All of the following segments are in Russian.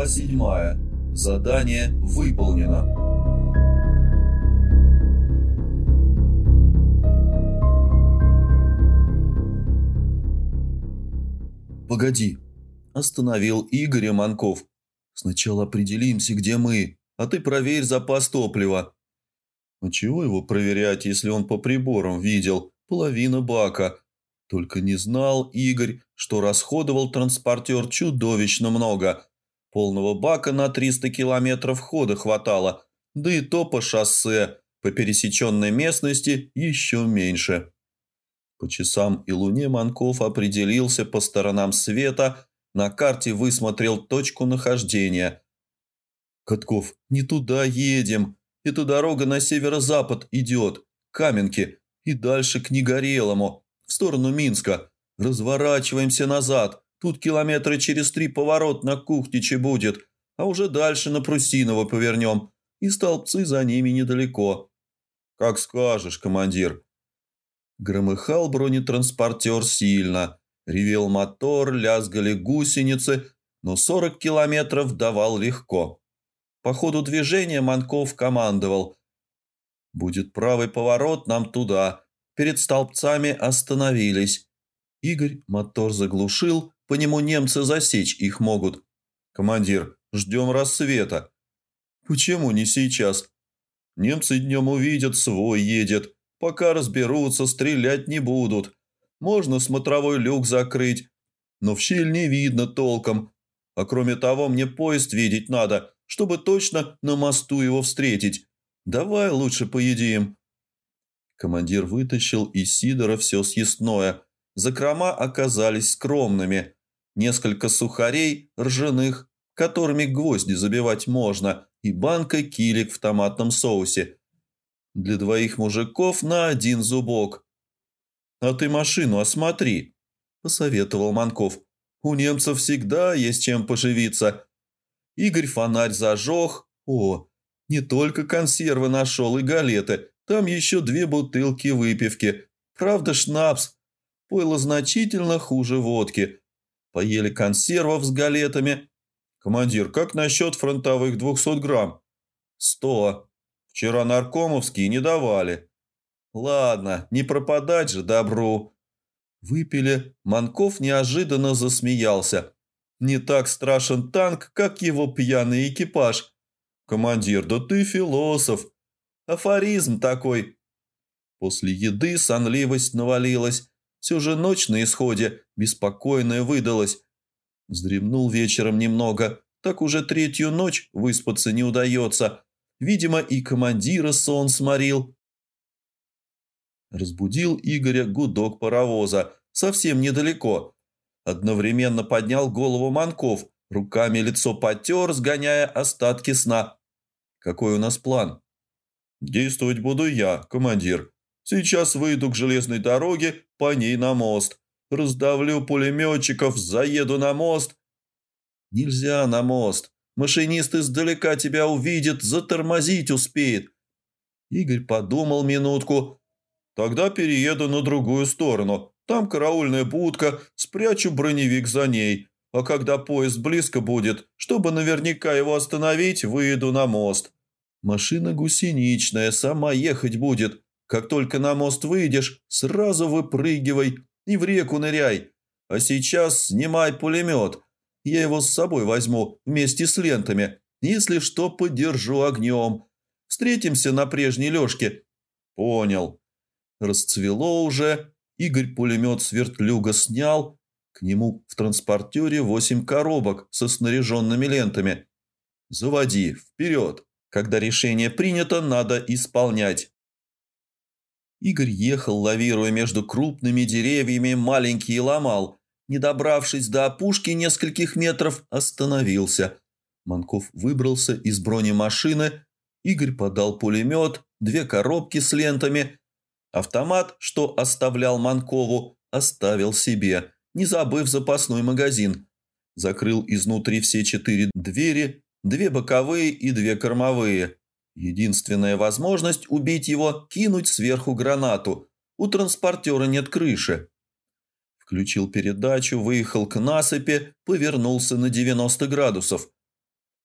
Глава 7. Задание выполнено. «Погоди!» – остановил Игоря Манков. «Сначала определимся, где мы, а ты проверь запас топлива». «А чего его проверять, если он по приборам видел? Половина бака. Только не знал Игорь, что расходовал транспортер чудовищно много. Полного бака на 300 километров хода хватало, да и то по шоссе, по пересеченной местности еще меньше. По часам и луне Манков определился по сторонам света, на карте высмотрел точку нахождения. «Катков, не туда едем. Эта дорога на северо-запад идет, Каменки, и дальше к Негорелому, в сторону Минска. Разворачиваемся назад. Тут километры через три поворот на Кухтиче будет, а уже дальше на Прусиново повернем, и столбцы за ними недалеко». «Как скажешь, командир», Громыхал бронетранспортер сильно. Ревел мотор, лязгали гусеницы, но 40 километров давал легко. По ходу движения Манков командовал. «Будет правый поворот, нам туда». Перед столбцами остановились. Игорь мотор заглушил, по нему немцы засечь их могут. «Командир, ждем рассвета». «Почему не сейчас?» «Немцы днем увидят, свой едет. Пока разберутся, стрелять не будут. Можно смотровой люк закрыть, но в щель не видно толком. А кроме того, мне поезд видеть надо, чтобы точно на мосту его встретить. Давай лучше поедим». Командир вытащил из Сидора все съестное. Закрома оказались скромными. Несколько сухарей ржаных, которыми гвозди забивать можно, и банка килик в томатном соусе – для двоих мужиков на один зубок. «А ты машину осмотри», – посоветовал Манков. «У немцев всегда есть чем поживиться». Игорь фонарь зажег. О, не только консервы нашел и галеты, там еще две бутылки выпивки. Правда, шнапс. Пойло значительно хуже водки. Поели консервов с галетами. «Командир, как насчет фронтовых двухсот грамм?» «Сто», Вчера наркомовские не давали. Ладно, не пропадать же добру. Выпили. Манков неожиданно засмеялся. Не так страшен танк, как его пьяный экипаж. Командир, да ты философ. Афоризм такой. После еды сонливость навалилась. Все же ночь на исходе, беспокойная выдалась. Вздремнул вечером немного, так уже третью ночь выспаться не удается. Видимо, и командира сон сморил. Разбудил Игоря гудок паровоза, совсем недалеко. Одновременно поднял голову Манков, руками лицо потер, сгоняя остатки сна. «Какой у нас план?» «Действовать буду я, командир. Сейчас выйду к железной дороге, по ней на мост. Раздавлю пулеметчиков, заеду на мост». «Нельзя на мост. Машинист издалека тебя увидит, затормозить успеет. Игорь подумал минутку. Тогда перееду на другую сторону. Там караульная будка, спрячу броневик за ней. А когда поезд близко будет, чтобы наверняка его остановить, выйду на мост. Машина гусеничная, сама ехать будет. Как только на мост выйдешь, сразу выпрыгивай и в реку ныряй. А сейчас снимай пулемет. Я его с собой возьму вместе с лентами. Если что, подержу огнем. Встретимся на прежней лёжке». «Понял». Расцвело уже. Игорь пулемет с вертлюга снял. К нему в транспортере восемь коробок со снаряженными лентами. «Заводи, вперед! Когда решение принято, надо исполнять». Игорь ехал, лавируя между крупными деревьями, маленький и ломал – не добравшись до опушки нескольких метров, остановился. Манков выбрался из бронемашины. Игорь подал пулемет, две коробки с лентами. Автомат, что оставлял Манкову, оставил себе, не забыв запасной магазин. Закрыл изнутри все четыре двери, две боковые и две кормовые. Единственная возможность убить его – кинуть сверху гранату. У транспортера нет крыши. Включил передачу, выехал к насыпи, повернулся на 90 градусов.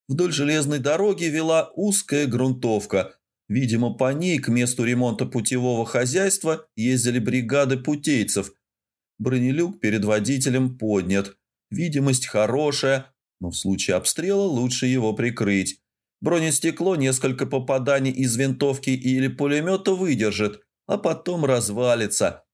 Вдоль железной дороги вела узкая грунтовка. Видимо, по ней к месту ремонта путевого хозяйства ездили бригады путейцев. Бронелюк перед водителем поднят. Видимость хорошая, но в случае обстрела лучше его прикрыть. Бронестекло несколько попаданий из винтовки или пулемета выдержит, а потом развалится.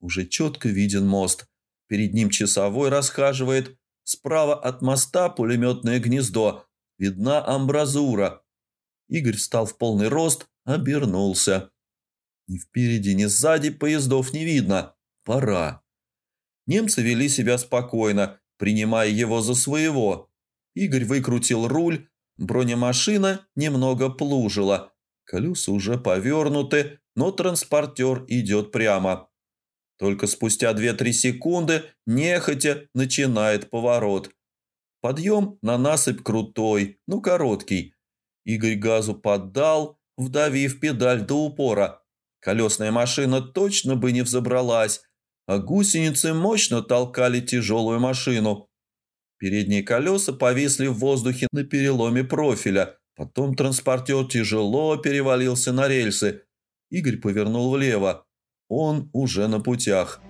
Уже четко виден мост. Перед ним часовой расхаживает. Справа от моста пулеметное гнездо. Видна амбразура. Игорь встал в полный рост, обернулся. Ни впереди, ни сзади поездов не видно. Пора. Немцы вели себя спокойно, принимая его за своего. Игорь выкрутил руль, бронемашина немного плужила. Колеса уже повернуты, но транспортер идет прямо. Только спустя 2-3 секунды нехотя начинает поворот. Подъем на насыпь крутой, но короткий. Игорь газу поддал, вдавив педаль до упора. Колесная машина точно бы не взобралась, а гусеницы мощно толкали тяжелую машину. Передние колеса повисли в воздухе на переломе профиля. Потом транспортер тяжело перевалился на рельсы. Игорь повернул влево. Он уже на путях.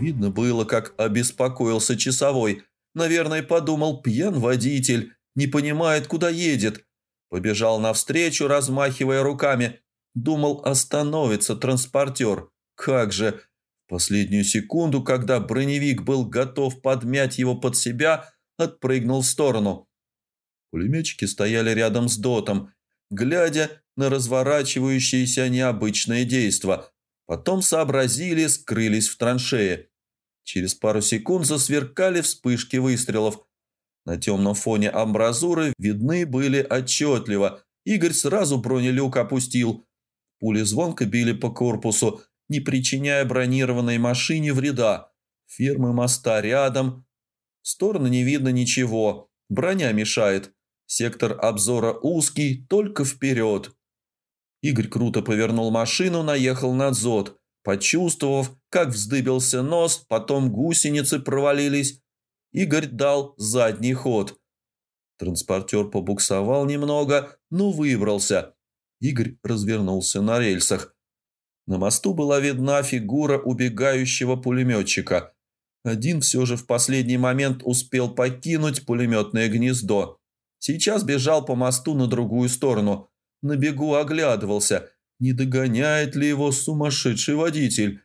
Видно было, как обеспокоился часовой. Наверное, подумал, пьян водитель, не понимает, куда едет. Побежал навстречу, размахивая руками. Думал, остановится транспортер. Как же! В последнюю секунду, когда броневик был готов подмять его под себя, отпрыгнул в сторону. Пулеметчики стояли рядом с дотом, глядя на разворачивающееся необычное действо. Потом сообразили, скрылись в траншее. Через пару секунд засверкали вспышки выстрелов. На темном фоне амбразуры видны были отчетливо. Игорь сразу бронелюк опустил. Пули звонко били по корпусу, не причиняя бронированной машине вреда. Фермы моста рядом. В стороны не видно ничего. Броня мешает. Сектор обзора узкий, только вперед. Игорь круто повернул машину, наехал на дзот. Почувствовав, как вздыбился нос, потом гусеницы провалились, Игорь дал задний ход. Транспортер побуксовал немного, но выбрался. Игорь развернулся на рельсах. На мосту была видна фигура убегающего пулеметчика. Один все же в последний момент успел покинуть пулеметное гнездо. Сейчас бежал по мосту на другую сторону. На бегу оглядывался, не догоняет ли его сумасшедший водитель.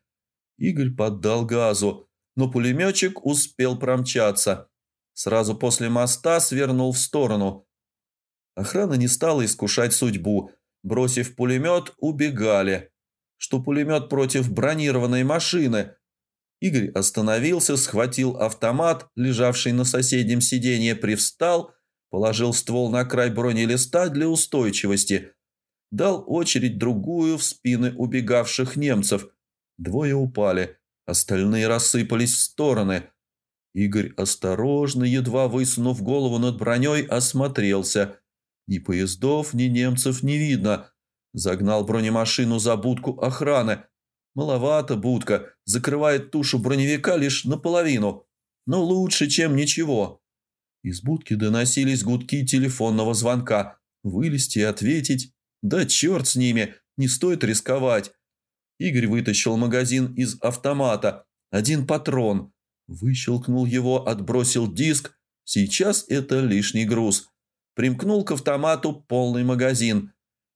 Игорь поддал газу но пулеметчик успел промчаться. Сразу после моста свернул в сторону. Охрана не стала искушать судьбу. Бросив пулемет, убегали. Что пулемет против бронированной машины. Игорь остановился, схватил автомат, лежавший на соседнем сиденье, привстал, положил ствол на край бронелиста для устойчивости. Дал очередь другую в спины убегавших немцев. Двое упали. Остальные рассыпались в стороны. Игорь осторожно, едва высунув голову над броней, осмотрелся. Ни поездов, ни немцев не видно. Загнал бронемашину за будку охраны. Маловато будка, закрывает тушу броневика лишь наполовину. Но лучше, чем ничего. Из будки доносились гудки телефонного звонка. Вылезти и ответить? Да черт с ними, не стоит рисковать. Игорь вытащил магазин из автомата. Один патрон. Выщелкнул его, отбросил диск. Сейчас это лишний груз. Примкнул к автомату полный магазин.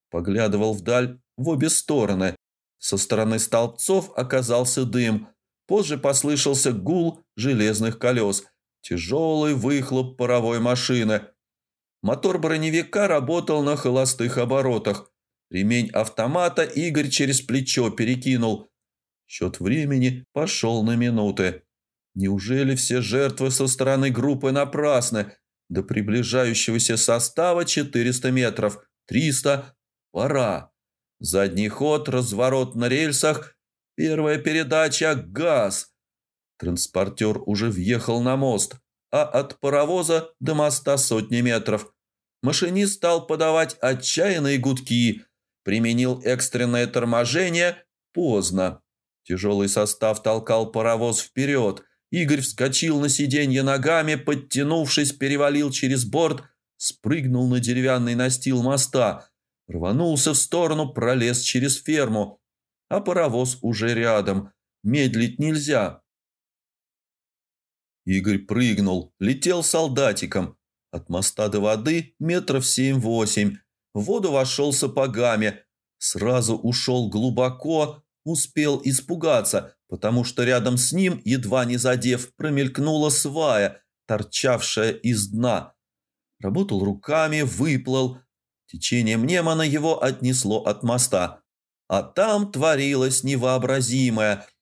Поглядывал вдаль в обе стороны. Со стороны столбцов оказался дым. Позже послышался гул железных колес. Тяжелый выхлоп паровой машины. Мотор броневика работал на холостых оборотах. Ремень автомата Игорь через плечо перекинул. Счет времени пошел на минуты. Неужели все жертвы со стороны группы напрасны? До приближающегося состава 400 метров. 300. Пора. Задний ход, разворот на рельсах. Первая передача – газ. Транспортер уже въехал на мост, а от паровоза до моста сотни метров. Машинист стал подавать отчаянные гудки – применил экстренное торможение, Поздно. Тяжелый состав толкал паровоз вперед. Игорь вскочил на сиденье ногами, подтянувшись, перевалил через борт, спрыгнул на деревянный настил моста, рванулся в сторону, пролез через ферму. А паровоз уже рядом. Медлить нельзя. Игорь прыгнул, летел солдатиком. От моста до воды метров семь-восемь. В воду вошел сапогами. Сразу ушел глубоко, успел испугаться, потому что рядом с ним, едва не задев, промелькнула свая, торчавшая из дна. Работал руками, выплыл. Течением Немана его отнесло от моста. А там творилось невообразимое –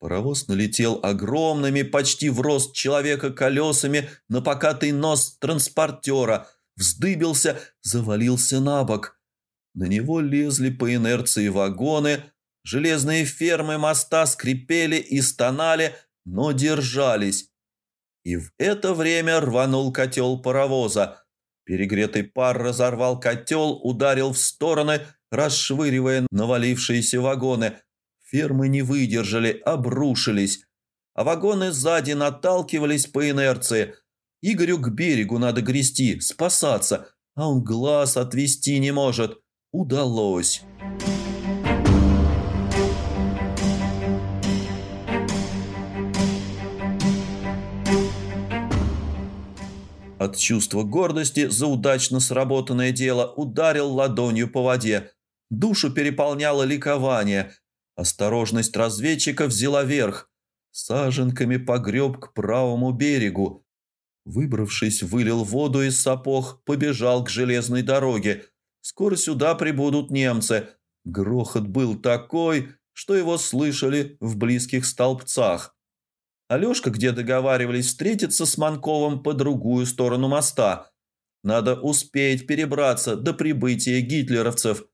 Паровоз налетел огромными, почти в рост человека колесами на покатый нос транспортера, вздыбился, завалился на бок. На него лезли по инерции вагоны, железные фермы моста скрипели и стонали, но держались. И в это время рванул котел паровоза. Перегретый пар разорвал котел, ударил в стороны, расшвыривая навалившиеся вагоны – Фермы не выдержали, обрушились, а вагоны сзади наталкивались по инерции. Игорю к берегу надо грести, спасаться, а он глаз отвести не может. Удалось. От чувства гордости за удачно сработанное дело ударил ладонью по воде. Душу переполняло ликование – Осторожность разведчика взяла верх. Саженками погреб к правому берегу. Выбравшись, вылил воду из сапог, побежал к железной дороге. Скоро сюда прибудут немцы. Грохот был такой, что его слышали в близких столбцах. Алешка, где договаривались встретиться с Манковым по другую сторону моста. Надо успеть перебраться до прибытия гитлеровцев –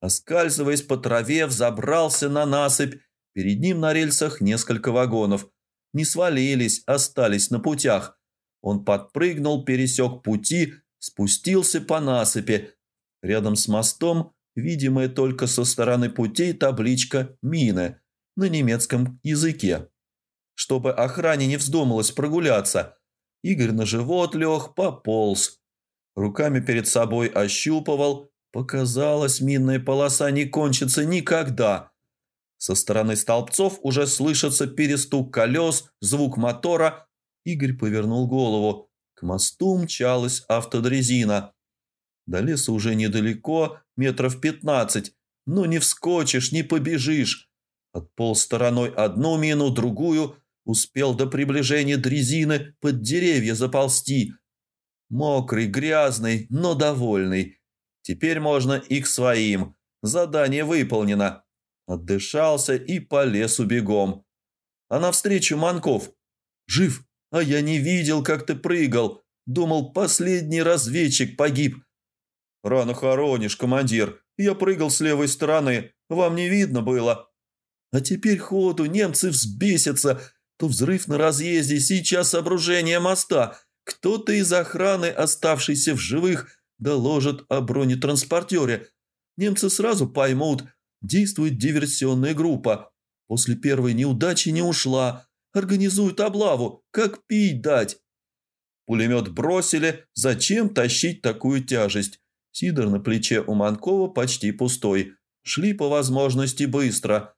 Оскальзываясь по траве, взобрался на насыпь. Перед ним на рельсах несколько вагонов. Не свалились, остались на путях. Он подпрыгнул, пересек пути, спустился по насыпи. Рядом с мостом, видимая только со стороны путей, табличка «Мины» на немецком языке. Чтобы охране не вздумалось прогуляться, Игорь на живот лег, пополз. Руками перед собой ощупывал, Показалось, минная полоса не кончится никогда. Со стороны столбцов уже слышится перестук колес, звук мотора. Игорь повернул голову. К мосту мчалась автодрезина. До леса уже недалеко, метров пятнадцать. Но не вскочишь, не побежишь. Отполз стороной одну мину, другую. Успел до приближения дрезины под деревья заползти. Мокрый, грязный, но довольный. Теперь можно и к своим. Задание выполнено. Отдышался и полез бегом. А навстречу Манков. Жив, а я не видел, как ты прыгал. Думал, последний разведчик погиб. Рано хоронишь, командир. Я прыгал с левой стороны. Вам не видно было. А теперь ходу, немцы взбесятся. То взрыв на разъезде, сейчас обружение моста. Кто-то из охраны, оставшийся в живых, доложат о бронетранспортере. Немцы сразу поймут, действует диверсионная группа. После первой неудачи не ушла. Организуют облаву. Как пить дать? Пулемет бросили. Зачем тащить такую тяжесть? Сидор на плече у Манкова почти пустой. Шли по возможности быстро.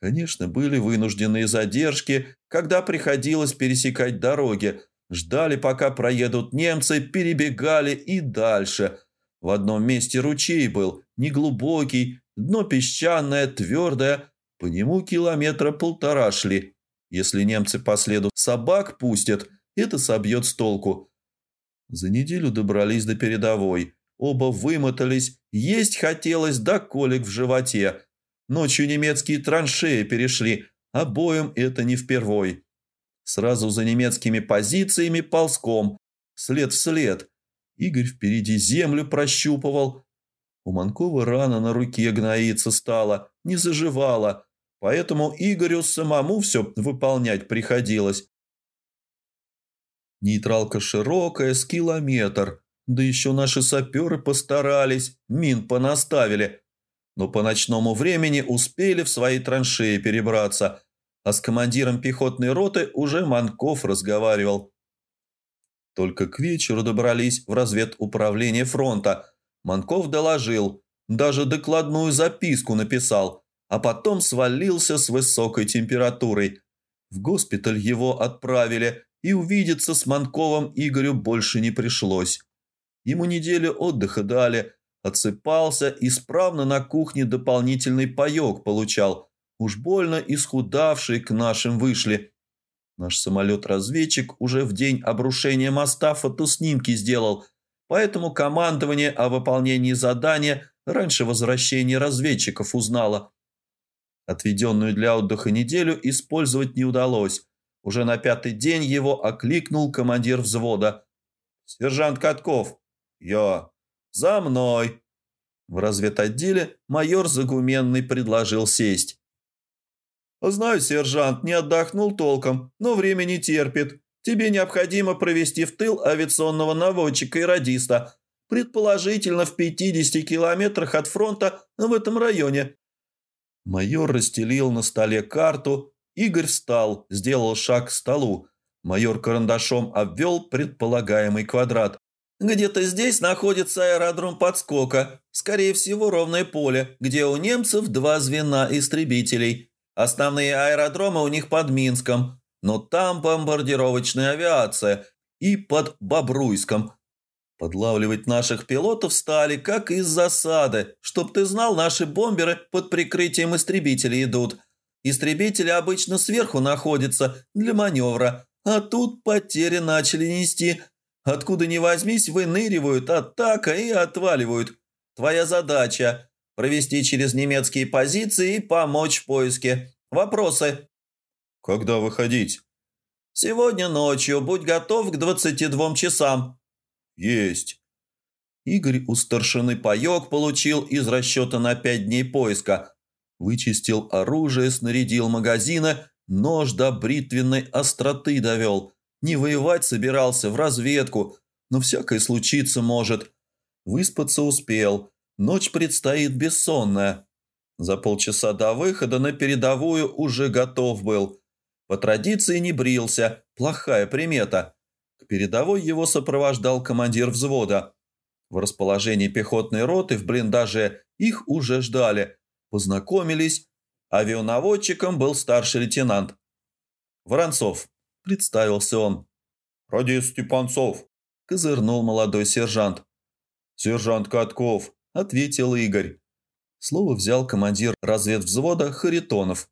Конечно, были вынужденные задержки, когда приходилось пересекать дороги, Ждали, пока проедут немцы, перебегали и дальше. В одном месте ручей был, неглубокий, дно песчаное, твердое, по нему километра полтора шли. Если немцы по следу собак пустят, это собьет с толку. За неделю добрались до передовой. Оба вымотались, есть хотелось до колик в животе. Ночью немецкие траншеи перешли, обоим это не впервой. Сразу за немецкими позициями ползком, след в след. Игорь впереди землю прощупывал. У Манкова рана на руке гноиться стала, не заживала, поэтому Игорю самому все выполнять приходилось. Нейтралка широкая, с километр. Да еще наши саперы постарались, мин понаставили. но по ночному времени успели в свои траншеи перебраться, а с командиром пехотной роты уже Манков разговаривал. Только к вечеру добрались в разведуправление фронта. Манков доложил, даже докладную записку написал, а потом свалился с высокой температурой. В госпиталь его отправили, и увидеться с Манковым Игорю больше не пришлось. Ему неделю отдыха дали, отсыпался, исправно на кухне дополнительный паек получал. Уж больно исхудавшие к нашим вышли. Наш самолет-разведчик уже в день обрушения моста фотоснимки сделал, поэтому командование о выполнении задания раньше возвращения разведчиков узнало. Отведенную для отдыха неделю использовать не удалось. Уже на пятый день его окликнул командир взвода. «Сержант Катков!» «Я!» «За мной!» В разведотделе майор Загуменный предложил сесть. «Знаю, сержант, не отдохнул толком, но время не терпит. Тебе необходимо провести в тыл авиационного наводчика и радиста, предположительно в 50 километрах от фронта в этом районе». Майор расстелил на столе карту. Игорь встал, сделал шаг к столу. Майор карандашом обвел предполагаемый квадрат. Где-то здесь находится аэродром подскока, скорее всего ровное поле, где у немцев два звена истребителей. Основные аэродромы у них под Минском, но там бомбардировочная авиация и под Бобруйском. Подлавливать наших пилотов стали, как из засады. Чтоб ты знал, наши бомберы под прикрытием истребителей идут. Истребители обычно сверху находятся для маневра, а тут потери начали нести – Откуда ни возьмись, выныривают, атака и отваливают. Твоя задача – провести через немецкие позиции и помочь в поиске. Вопросы? Когда выходить? Сегодня ночью. Будь готов к 22 часам. Есть. Игорь у старшины паек получил из расчета на пять дней поиска. Вычистил оружие, снарядил магазины, нож до бритвенной остроты довел – не воевать собирался, в разведку, но всякое случиться может. Выспаться успел, ночь предстоит бессонная. За полчаса до выхода на передовую уже готов был. По традиции не брился, плохая примета. К передовой его сопровождал командир взвода. В расположении пехотной роты в блиндаже их уже ждали. Познакомились. Авианаводчиком был старший лейтенант. Воронцов. – представился он. «Радис Степанцов», – козырнул молодой сержант. «Сержант Катков», – ответил Игорь. Слово взял командир разведвзвода Харитонов.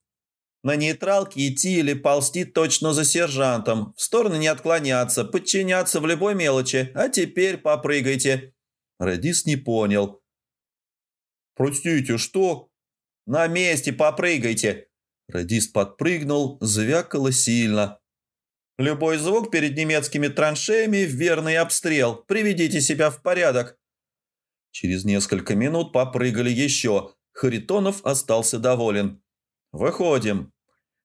«На нейтралке идти или ползти точно за сержантом, в стороны не отклоняться, подчиняться в любой мелочи, а теперь попрыгайте». Радис не понял. «Простите, что?» «На месте попрыгайте!» Радист подпрыгнул, звякало сильно. Любой звук перед немецкими траншеями – верный обстрел. Приведите себя в порядок. Через несколько минут попрыгали еще. Харитонов остался доволен. Выходим.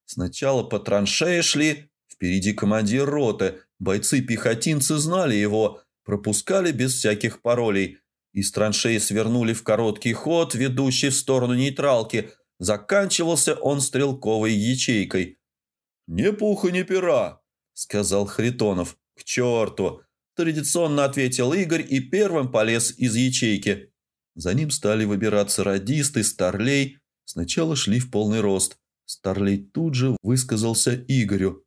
Сначала по траншее шли. Впереди командир роты. Бойцы-пехотинцы знали его. Пропускали без всяких паролей. Из траншеи свернули в короткий ход, ведущий в сторону нейтралки. Заканчивался он стрелковой ячейкой. «Не пуха, ни пера», сказал Харитонов. «К черту!» – традиционно ответил Игорь и первым полез из ячейки. За ним стали выбираться радисты, старлей. Сначала шли в полный рост. Старлей тут же высказался Игорю.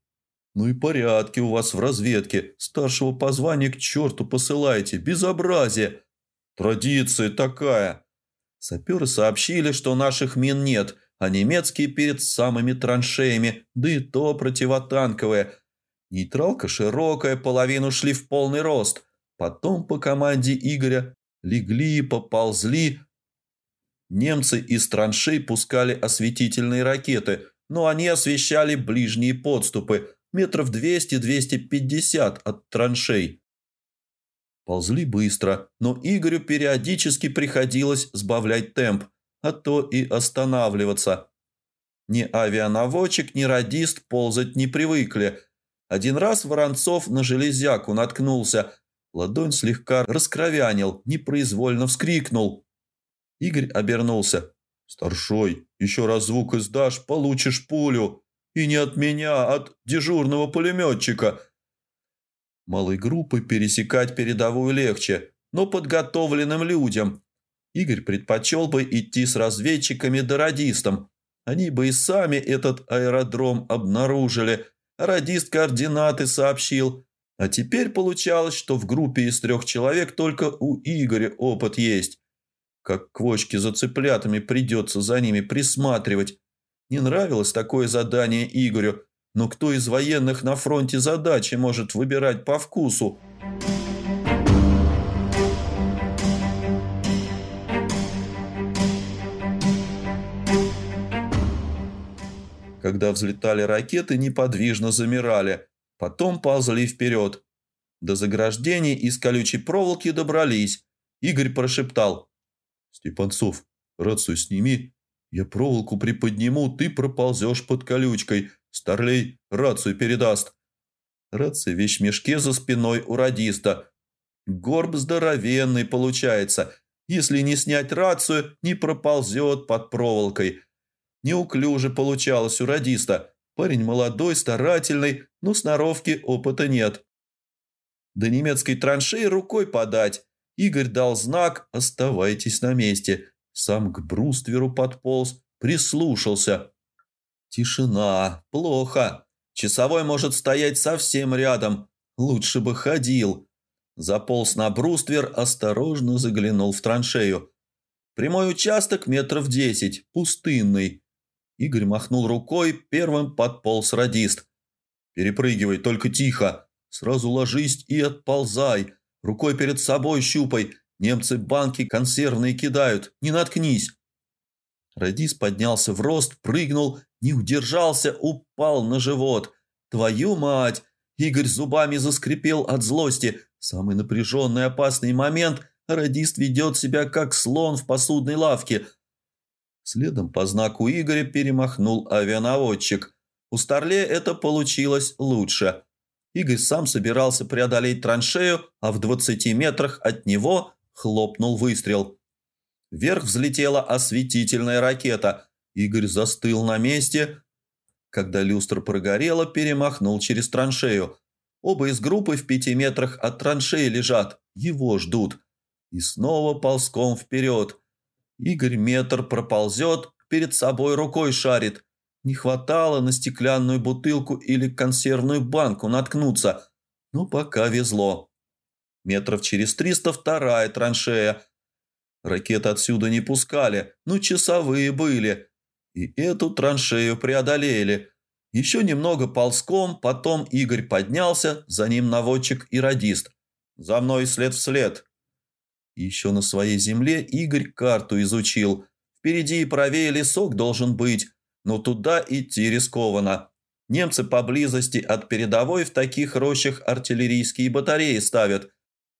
«Ну и порядки у вас в разведке. Старшего по званию к черту посылаете. Безобразие!» «Традиция такая!» Саперы сообщили, что наших мин нет, а немецкие перед самыми траншеями, да и то противотанковые – Нейтралка широкая, половину шли в полный рост. Потом по команде Игоря легли, поползли. Немцы из траншей пускали осветительные ракеты, но они освещали ближние подступы, метров 200-250 от траншей. Ползли быстро, но Игорю периодически приходилось сбавлять темп, а то и останавливаться. Ни авианаводчик, ни радист ползать не привыкли – один раз Воронцов на железяку наткнулся. Ладонь слегка раскровянил, непроизвольно вскрикнул. Игорь обернулся. «Старшой, еще раз звук издашь, получишь пулю. И не от меня, а от дежурного пулеметчика». Малой группой пересекать передовую легче, но подготовленным людям. Игорь предпочел бы идти с разведчиками да радистом. Они бы и сами этот аэродром обнаружили. Радист координаты сообщил. А теперь получалось, что в группе из трех человек только у Игоря опыт есть. Как квочки за цыплятами придется за ними присматривать. Не нравилось такое задание Игорю, но кто из военных на фронте задачи может выбирать по вкусу? Когда взлетали ракеты, неподвижно замирали, потом ползли вперед. До заграждений из колючей проволоки добрались. Игорь прошептал. «Степанцов, рацию сними. Я проволоку приподниму, ты проползешь под колючкой. Старлей рацию передаст». Рация в вещмешке за спиной у радиста. Горб здоровенный получается. Если не снять рацию, не проползет под проволокой. Неуклюже получалось у радиста. Парень молодой, старательный, но сноровки опыта нет. До немецкой траншеи рукой подать. Игорь дал знак «Оставайтесь на месте». Сам к брустверу подполз, прислушался. Тишина. Плохо. Часовой может стоять совсем рядом. Лучше бы ходил. Заполз на бруствер, осторожно заглянул в траншею. Прямой участок метров десять, пустынный. Игорь махнул рукой, первым подполз радист. «Перепрыгивай, только тихо. Сразу ложись и отползай. Рукой перед собой щупай. Немцы банки консервные кидают. Не наткнись». Радист поднялся в рост, прыгнул, не удержался, упал на живот. «Твою мать!» Игорь зубами заскрипел от злости. Самый напряженный опасный момент. Радист ведет себя как слон в посудной лавке – Следом по знаку Игоря перемахнул авианаводчик. У Старле это получилось лучше. Игорь сам собирался преодолеть траншею, а в 20 метрах от него хлопнул выстрел. Вверх взлетела осветительная ракета. Игорь застыл на месте. Когда люстра прогорела, перемахнул через траншею. Оба из группы в пяти метрах от траншеи лежат. Его ждут. И снова ползком вперед. Игорь метр проползет, перед собой рукой шарит. Не хватало на стеклянную бутылку или консервную банку наткнуться. Но пока везло. Метров через триста вторая траншея. Ракеты отсюда не пускали, но часовые были. И эту траншею преодолели. Еще немного ползком, потом Игорь поднялся, за ним наводчик и радист. «За мной след в след», еще на своей земле Игорь карту изучил. Впереди и правее лесок должен быть, но туда идти рискованно. Немцы поблизости от передовой в таких рощах артиллерийские батареи ставят,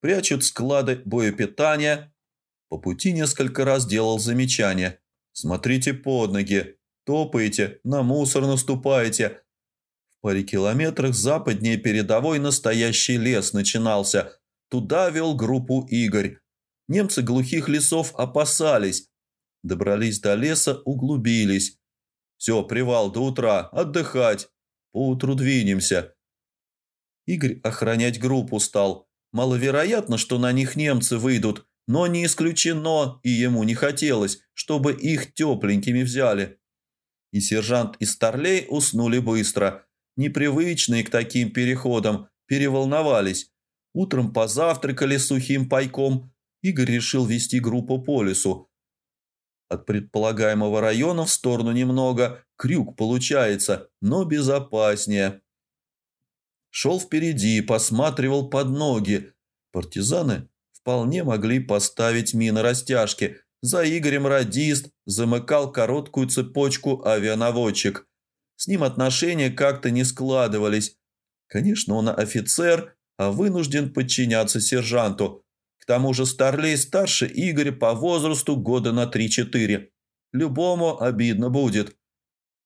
прячут склады боепитания. По пути несколько раз делал замечание. «Смотрите под ноги, топаете, на мусор наступаете». В паре километрах западнее передовой настоящий лес начинался. Туда вел группу Игорь. Немцы глухих лесов опасались. Добрались до леса, углубились. Все, привал до утра, отдыхать. Поутру двинемся. Игорь охранять группу стал. Маловероятно, что на них немцы выйдут, но не исключено, и ему не хотелось, чтобы их тепленькими взяли. И сержант и старлей уснули быстро. Непривычные к таким переходам, переволновались. Утром позавтракали сухим пайком, Игорь решил вести группу по лесу. От предполагаемого района в сторону немного, крюк получается, но безопаснее. Шел впереди, посматривал под ноги. Партизаны вполне могли поставить мины растяжки. За Игорем радист замыкал короткую цепочку авианаводчик. С ним отношения как-то не складывались. Конечно, он офицер, а вынужден подчиняться сержанту – тому же Старлей старше Игоря по возрасту года на 3-4. Любому обидно будет.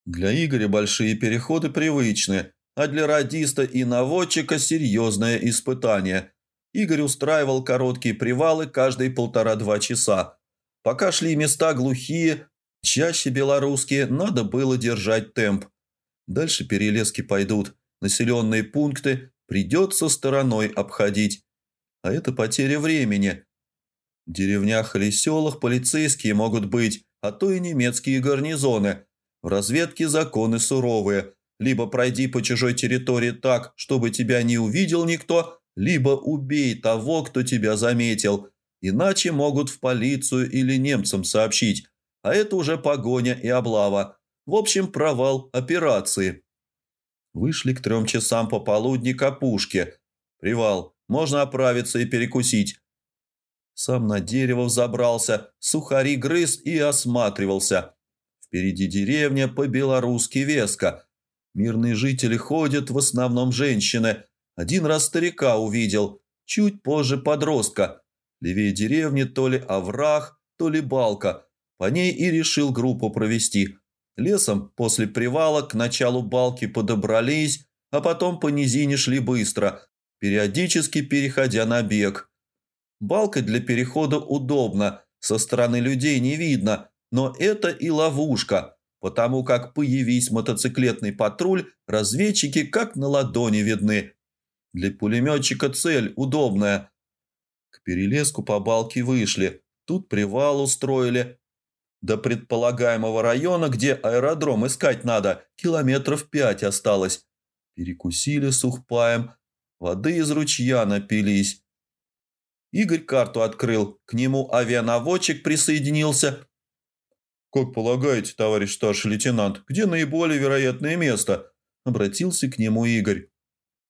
Для Игоря большие переходы привычны, а для радиста и наводчика серьезное испытание. Игорь устраивал короткие привалы каждые полтора-два часа. Пока шли места глухие, Чаще белорусские надо было держать темп. Дальше перелески пойдут, населенные пункты придется стороной обходить. А это потеря времени. В деревнях или селах полицейские могут быть, а то и немецкие гарнизоны. В разведке законы суровые. Либо пройди по чужой территории так, чтобы тебя не увидел никто, либо убей того, кто тебя заметил. Иначе могут в полицию или немцам сообщить. А это уже погоня и облава. В общем, провал операции. Вышли к трем часам пополудни к опушке. Привал. Можно оправиться и перекусить. Сам на дерево взобрался, сухари грыз и осматривался. Впереди деревня по-белорусски веско. Мирные жители ходят, в основном женщины. Один раз старика увидел, чуть позже подростка. Левее деревни то ли овраг, то ли балка. По ней и решил группу провести. Лесом после привала к началу балки подобрались, а потом по низине шли быстро, периодически переходя на бег. Балка для перехода удобна, со стороны людей не видно, но это и ловушка, потому как появись мотоциклетный патруль, разведчики как на ладони видны. Для пулеметчика цель удобная. К перелеску по балке вышли, тут привал устроили, до предполагаемого района, где аэродром искать надо, километров пять осталось. Перекусили сухпаем, воды из ручья напились. Игорь карту открыл, к нему авианаводчик присоединился. «Как полагаете, товарищ старший лейтенант, где наиболее вероятное место?» Обратился к нему Игорь.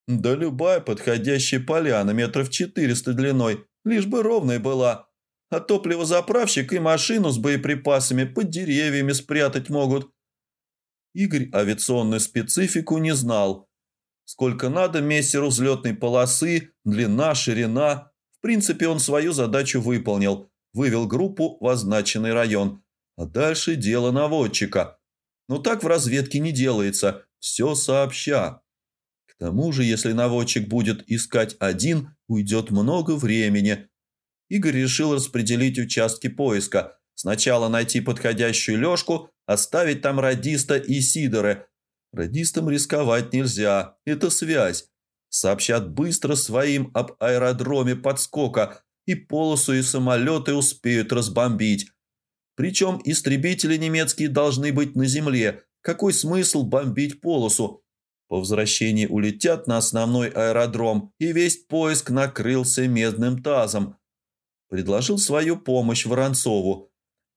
«Да любая подходящая поляна метров четыреста длиной, лишь бы ровной была», а топливозаправщик и машину с боеприпасами под деревьями спрятать могут. Игорь авиационную специфику не знал. Сколько надо мессеру взлетной полосы, длина, ширина. В принципе, он свою задачу выполнил. Вывел группу в означенный район. А дальше дело наводчика. Но так в разведке не делается. Все сообща. К тому же, если наводчик будет искать один, уйдет много времени – Игорь решил распределить участки поиска. Сначала найти подходящую лёжку, оставить там радиста и Сидоры. Радистам рисковать нельзя, это связь. Сообщат быстро своим об аэродроме подскока, и полосу и самолеты успеют разбомбить. Причем истребители немецкие должны быть на земле. Какой смысл бомбить полосу? По возвращении улетят на основной аэродром, и весь поиск накрылся медным тазом – предложил свою помощь Воронцову.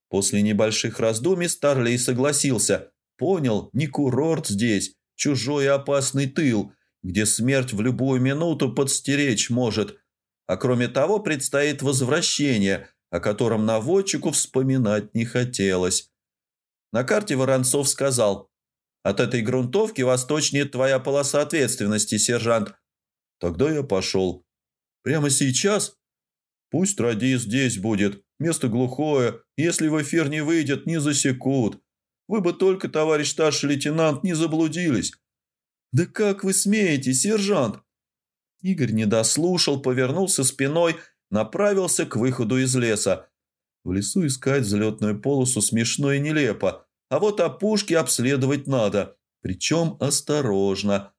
После небольших раздумий Старлей согласился. Понял, не курорт здесь, чужой опасный тыл, где смерть в любую минуту подстеречь может. А кроме того, предстоит возвращение, о котором наводчику вспоминать не хотелось. На карте Воронцов сказал, «От этой грунтовки восточнее твоя полоса ответственности, сержант». Тогда я пошел. «Прямо сейчас?» Пусть радист здесь будет. Место глухое. Если в эфир не выйдет, не засекут. Вы бы только, товарищ старший лейтенант, не заблудились. Да как вы смеете, сержант? Игорь не дослушал, повернулся спиной, направился к выходу из леса. В лесу искать взлетную полосу смешно и нелепо, а вот опушки обследовать надо, причем осторожно.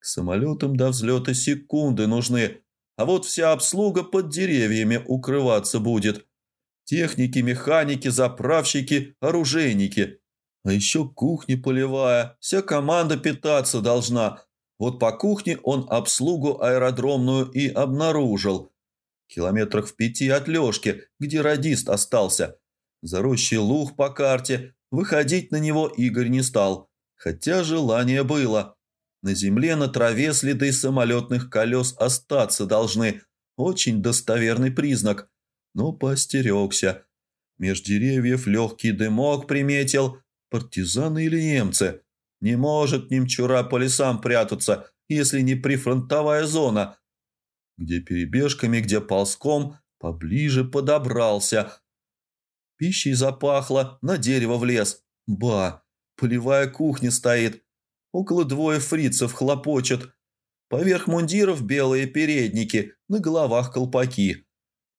К самолетам до взлета секунды нужны, а вот вся обслуга под деревьями укрываться будет. Техники, механики, заправщики, оружейники. А еще кухня полевая, вся команда питаться должна. Вот по кухне он обслугу аэродромную и обнаружил. Километрах в пяти от Лешки, где радист остался. Заросший луг по карте, выходить на него Игорь не стал. Хотя желание было. На земле на траве следы самолетных колес остаться должны. Очень достоверный признак. Но поостерегся. Меж деревьев легкий дымок приметил. Партизаны или немцы? Не может немчура по лесам прятаться, если не прифронтовая зона. Где перебежками, где ползком, поближе подобрался. Пищей запахло, на дерево влез. Ба, полевая кухня стоит. Около двое фрицев хлопочут. Поверх мундиров белые передники, на головах колпаки.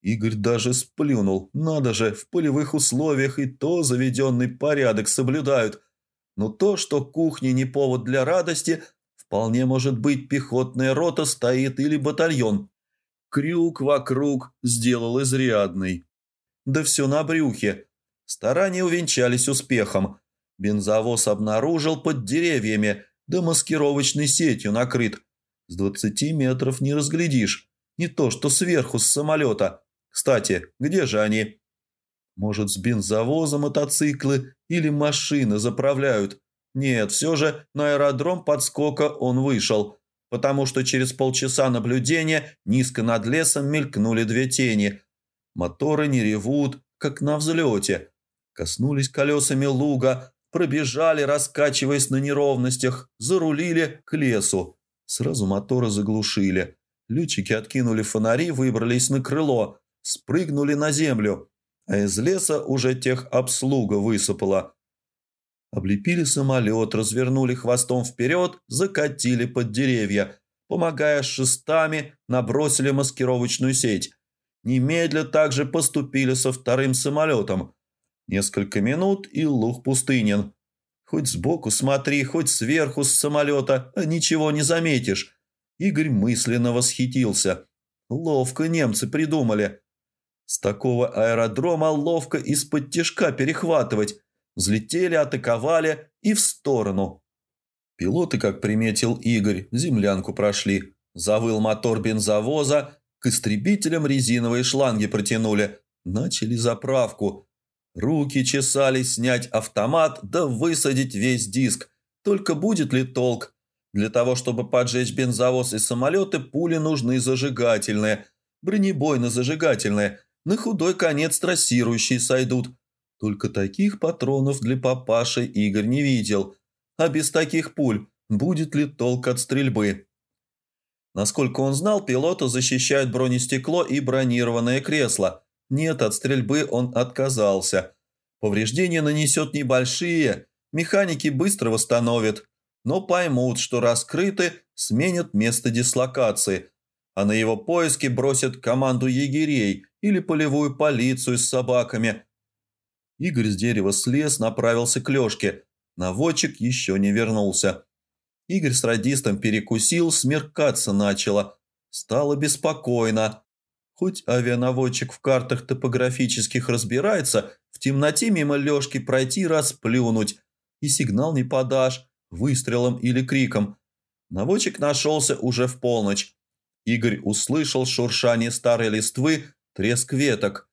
Игорь даже сплюнул. Надо же, в полевых условиях и то заведенный порядок соблюдают. Но то, что кухня не повод для радости, вполне может быть пехотная рота стоит или батальон. Крюк вокруг сделал изрядный. Да все на брюхе. Старания увенчались успехом. Бензовоз обнаружил под деревьями, да маскировочной сетью накрыт. С двадцати метров не разглядишь. Не то, что сверху с самолета. Кстати, где же они? Может, с бензовоза мотоциклы или машины заправляют? Нет, все же на аэродром подскока он вышел, потому что через полчаса наблюдения низко над лесом мелькнули две тени. Моторы не ревут, как на взлете. Коснулись колесами луга, пробежали, раскачиваясь на неровностях, зарулили к лесу. Сразу моторы заглушили. Летчики откинули фонари, выбрались на крыло спрыгнули на землю, а из леса уже тех обслуга высыпала. Облепили самолет, развернули хвостом вперед, закатили под деревья. Помогая шестами, набросили маскировочную сеть. Немедля также поступили со вторым самолетом. Несколько минут, и луг пустынен. Хоть сбоку смотри, хоть сверху с самолета, а ничего не заметишь. Игорь мысленно восхитился. Ловко немцы придумали. С такого аэродрома ловко из-под тяжка перехватывать. Взлетели, атаковали и в сторону. Пилоты, как приметил Игорь, землянку прошли. Завыл мотор бензовоза, к истребителям резиновые шланги протянули. Начали заправку. Руки чесались снять автомат, да высадить весь диск. Только будет ли толк? Для того, чтобы поджечь бензовоз и самолеты, пули нужны зажигательные. Бронебойно-зажигательные – на худой конец трассирующие сойдут. Только таких патронов для папаши Игорь не видел. А без таких пуль будет ли толк от стрельбы? Насколько он знал, пилота защищают бронестекло и бронированное кресло. Нет, от стрельбы он отказался. Повреждения нанесет небольшие, механики быстро восстановят, но поймут, что раскрыты, сменят место дислокации, а на его поиски бросят команду егерей или полевую полицию с собаками. Игорь с дерева слез, направился к Лешке. Наводчик еще не вернулся. Игорь с радистом перекусил, смеркаться начало. Стало беспокойно. Хоть авианаводчик в картах топографических разбирается, в темноте мимо Лешки пройти расплюнуть. И сигнал не подашь, выстрелом или криком. Наводчик нашелся уже в полночь. Игорь услышал шуршание старой листвы, треск веток.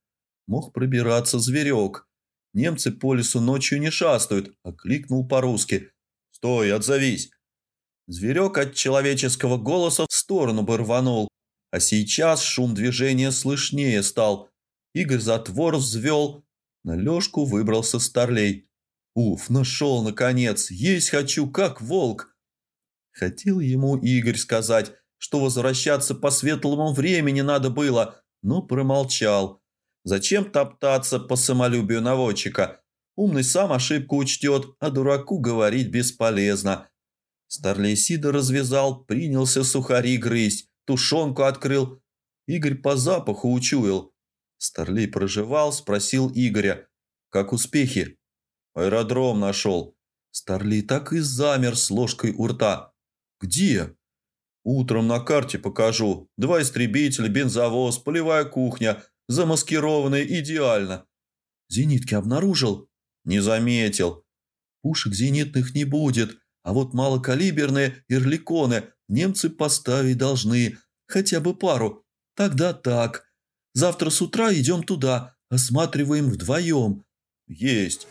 Мог пробираться зверек. Немцы по лесу ночью не шастают, а кликнул по-русски. «Стой, отзовись!» Зверек от человеческого голоса в сторону бы рванул, а сейчас шум движения слышнее стал. Игорь затвор взвел, на Лешку выбрался старлей. «Уф, нашел, наконец! Есть хочу, как волк!» Хотел ему Игорь сказать – что возвращаться по светлому времени надо было, но промолчал. Зачем топтаться по самолюбию наводчика? Умный сам ошибку учтет, а дураку говорить бесполезно. Старлей Сидор развязал, принялся сухари грызть, тушенку открыл. Игорь по запаху учуял. Старлей проживал, спросил Игоря, как успехи? Аэродром нашел. Старлей так и замер с ложкой у рта. «Где?» Утром на карте покажу. Два истребителя, бензовоз, полевая кухня. Замаскированные идеально. Зенитки обнаружил? Не заметил. Пушек зенитных не будет, а вот малокалиберные ирликоны немцы поставить должны. Хотя бы пару. Тогда так. Завтра с утра идем туда, осматриваем вдвоем. Есть.